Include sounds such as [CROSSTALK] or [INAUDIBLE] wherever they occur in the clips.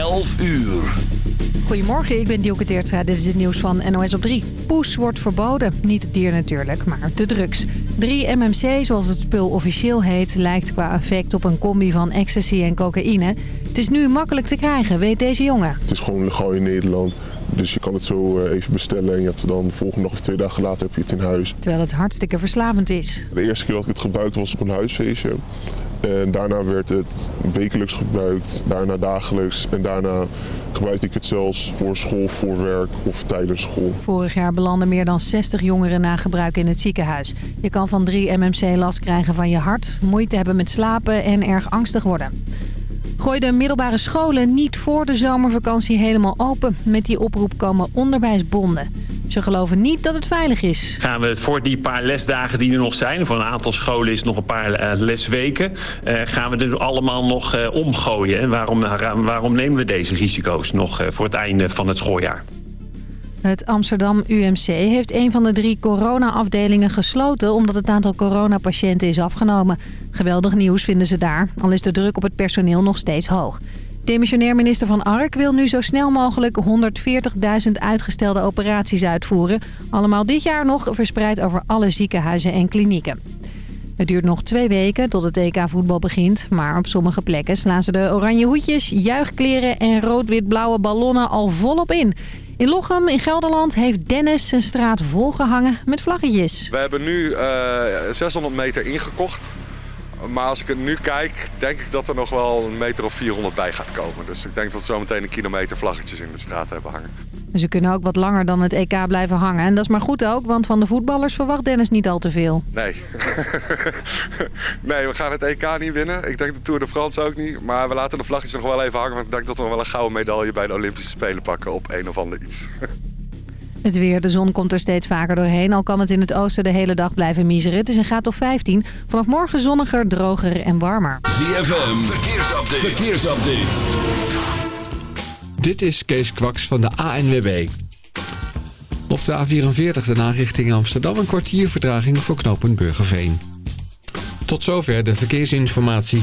11 uur. Goedemorgen, ik ben Dielke Teertstra. Dit is het nieuws van NOS op 3. Poes wordt verboden. Niet het dier natuurlijk, maar de drugs. 3 MMC, zoals het spul officieel heet, lijkt qua effect op een combi van ecstasy en cocaïne. Het is nu makkelijk te krijgen, weet deze jongen. Het is gewoon legaal in Nederland. Dus je kan het zo eh, even bestellen en je hebt het dan de volgende dag of twee dagen later heb je het in huis. Terwijl het hartstikke verslavend is. De eerste keer dat ik het gebruikte was op een huisfeestje. En daarna werd het wekelijks gebruikt, daarna dagelijks. En daarna gebruikte ik het zelfs voor school, voor werk of tijdens school. Vorig jaar belanden meer dan 60 jongeren na gebruik in het ziekenhuis. Je kan van 3 MMC last krijgen van je hart, moeite hebben met slapen en erg angstig worden. Gooi de middelbare scholen niet voor de zomervakantie helemaal open. Met die oproep komen onderwijsbonden. Ze geloven niet dat het veilig is. Gaan we voor die paar lesdagen die er nog zijn... voor een aantal scholen is het nog een paar eh, lesweken... Uh, gaan we er allemaal nog uh, omgooien. En waarom, waarom nemen we deze risico's nog voor het einde van het schooljaar? Het Amsterdam UMC heeft een van de drie corona-afdelingen gesloten... omdat het aantal coronapatiënten is afgenomen. Geweldig nieuws vinden ze daar, al is de druk op het personeel nog steeds hoog. Demissionair minister Van Ark wil nu zo snel mogelijk 140.000 uitgestelde operaties uitvoeren. Allemaal dit jaar nog verspreid over alle ziekenhuizen en klinieken. Het duurt nog twee weken tot het EK voetbal begint. Maar op sommige plekken slaan ze de oranje hoedjes, juichkleren en rood-wit-blauwe ballonnen al volop in. In Lochem in Gelderland heeft Dennis zijn straat volgehangen met vlaggetjes. We hebben nu uh, 600 meter ingekocht. Maar als ik het nu kijk, denk ik dat er nog wel een meter of 400 bij gaat komen. Dus ik denk dat we zo meteen een kilometer vlaggetjes in de straat hebben hangen. Ze kunnen ook wat langer dan het EK blijven hangen. En dat is maar goed ook, want van de voetballers verwacht Dennis niet al te veel. Nee. [LAUGHS] nee, we gaan het EK niet winnen. Ik denk de Tour de France ook niet. Maar we laten de vlaggetjes nog wel even hangen. Want ik denk dat we nog wel een gouden medaille bij de Olympische Spelen pakken op een of ander iets. [LAUGHS] Het weer, de zon komt er steeds vaker doorheen. Al kan het in het oosten de hele dag blijven miseren. Het is een graad of 15. Vanaf morgen zonniger, droger en warmer. ZFM, verkeersupdate. verkeersupdate. Dit is Kees Kwaks van de ANWB. Op de A44 daarna richting Amsterdam een kwartier vertraging voor knooppunt Burgerveen. Tot zover de verkeersinformatie.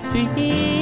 philosophy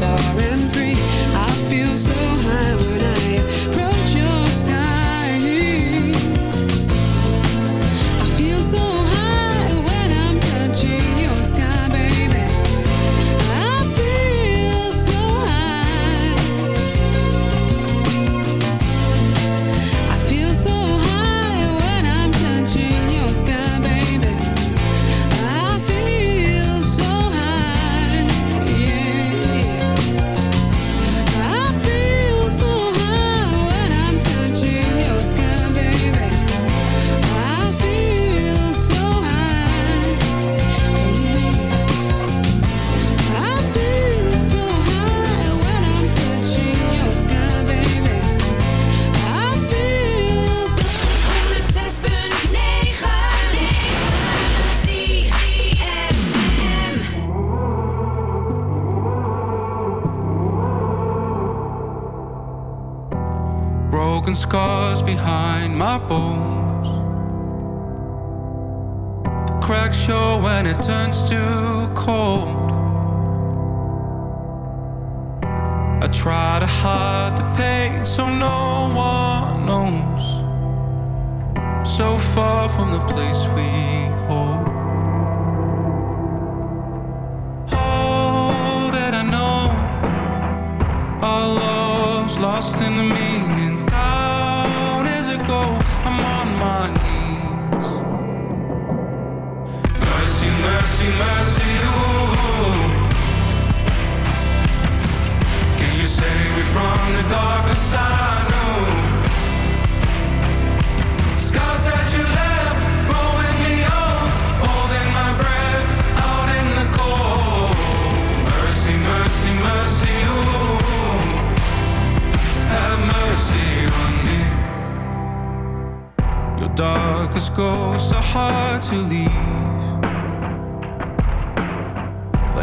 far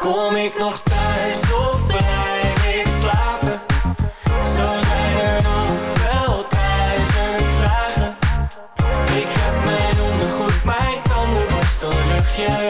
Kom ik nog thuis of blijf ik slapen? Zo zijn er nog wel duizend vragen. Ik heb mijn ondergoed, mijn tandenborstel, luchtje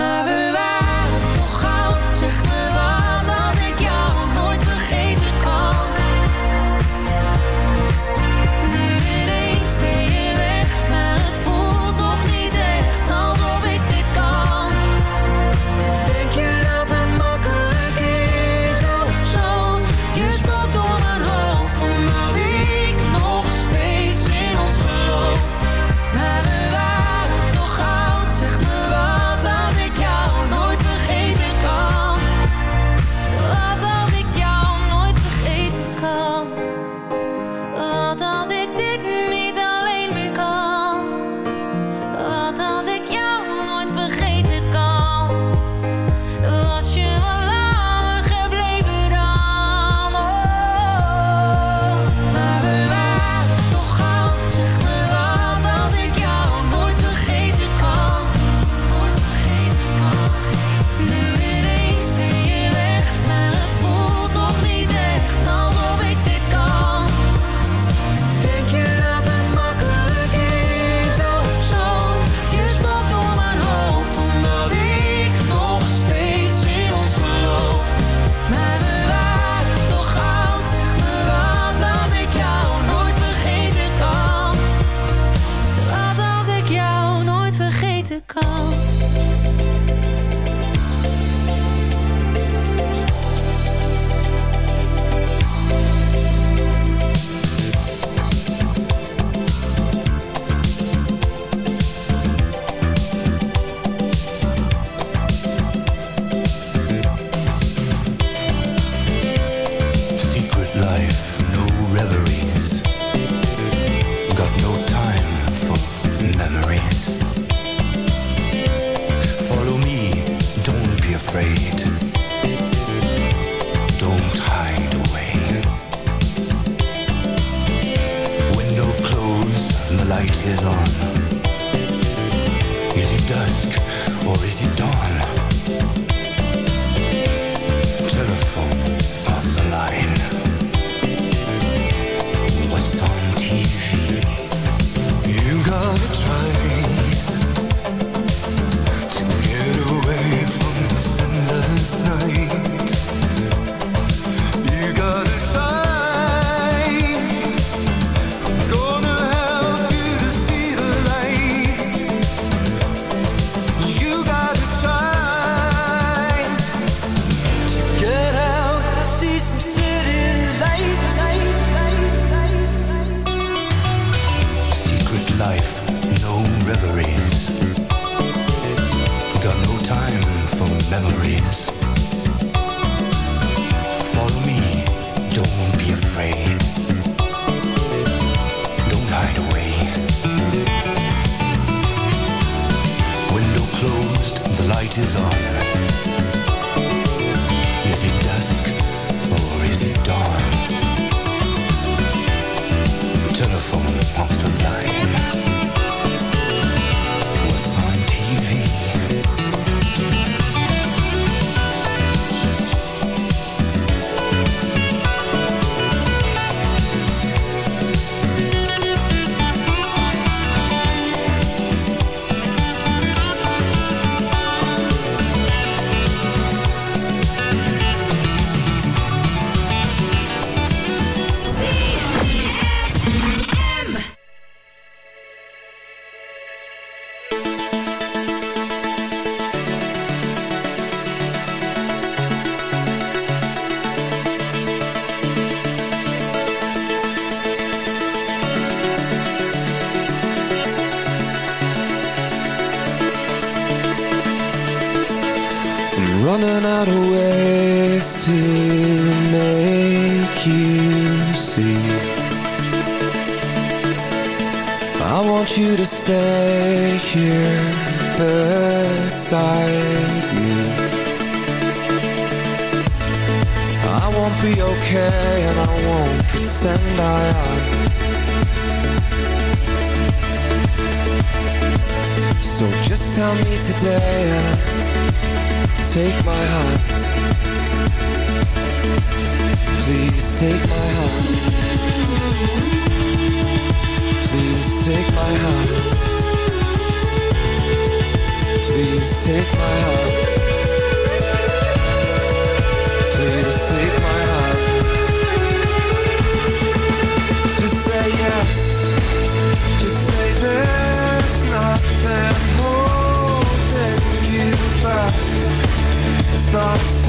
my revival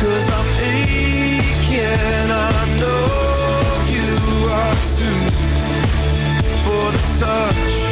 Cause I'm aching. I know you are too. For the touch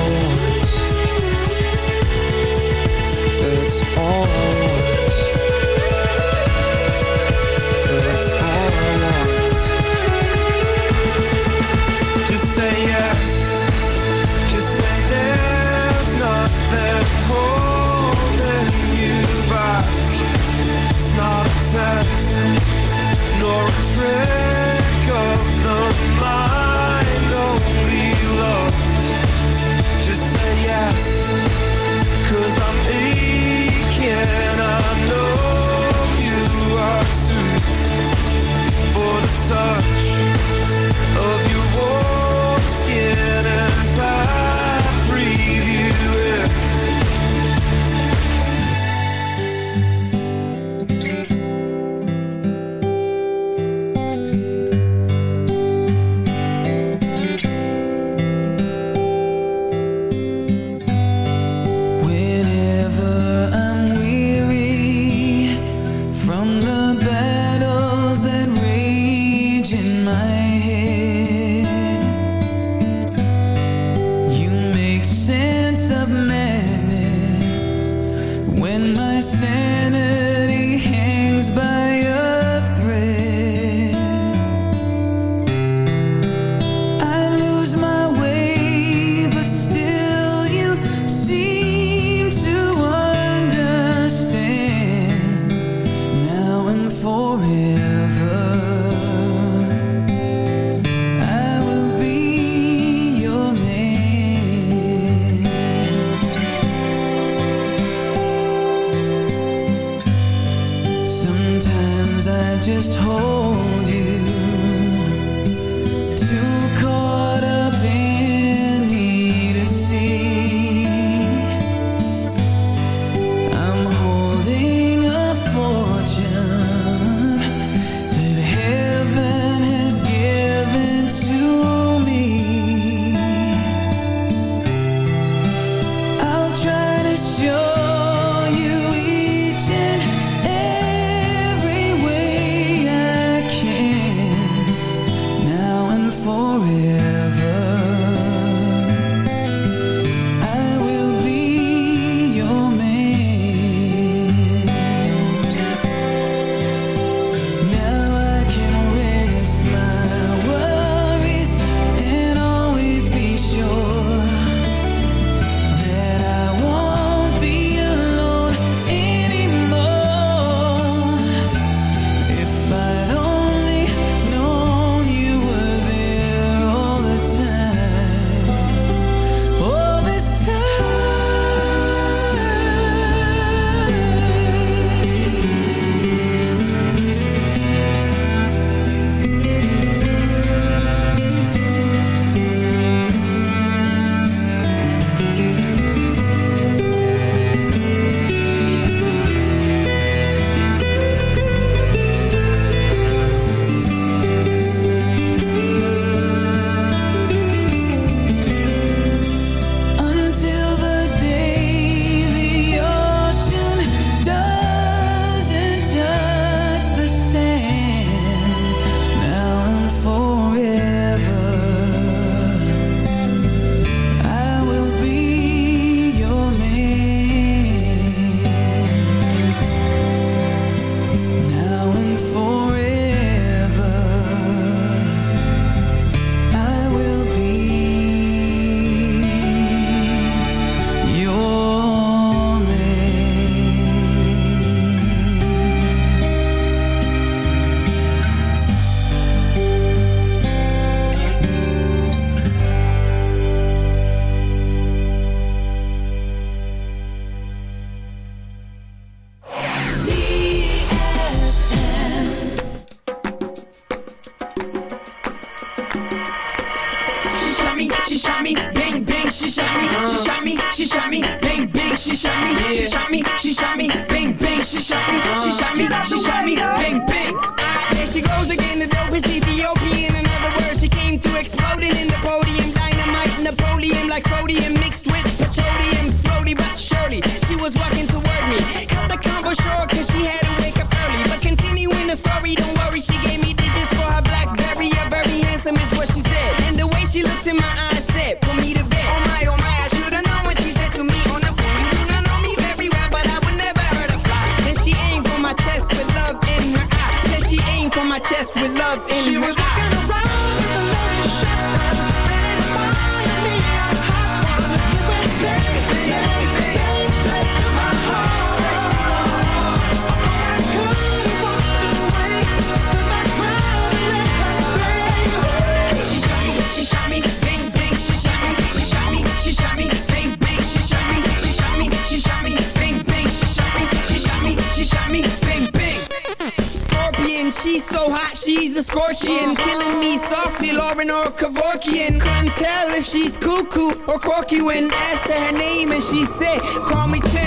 trick of the mind. Only love. Just say yes Cause I'm aching I know you are too. For the time. Morgan Killing me softly, Lauren or Kevorkian. Can't tell if she's cuckoo or quirky when asked her name and she said, call me Tim.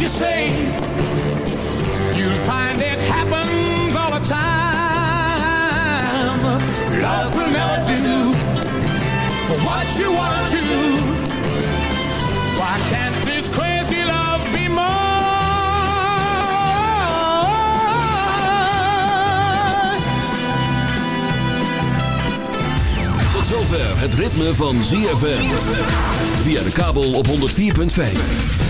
What you say, you'll find it happens all the time. Love will never do what you want to. Why can't this crazy love be more? Tot zover het ritme van ZFM. Via de kabel op 104.5.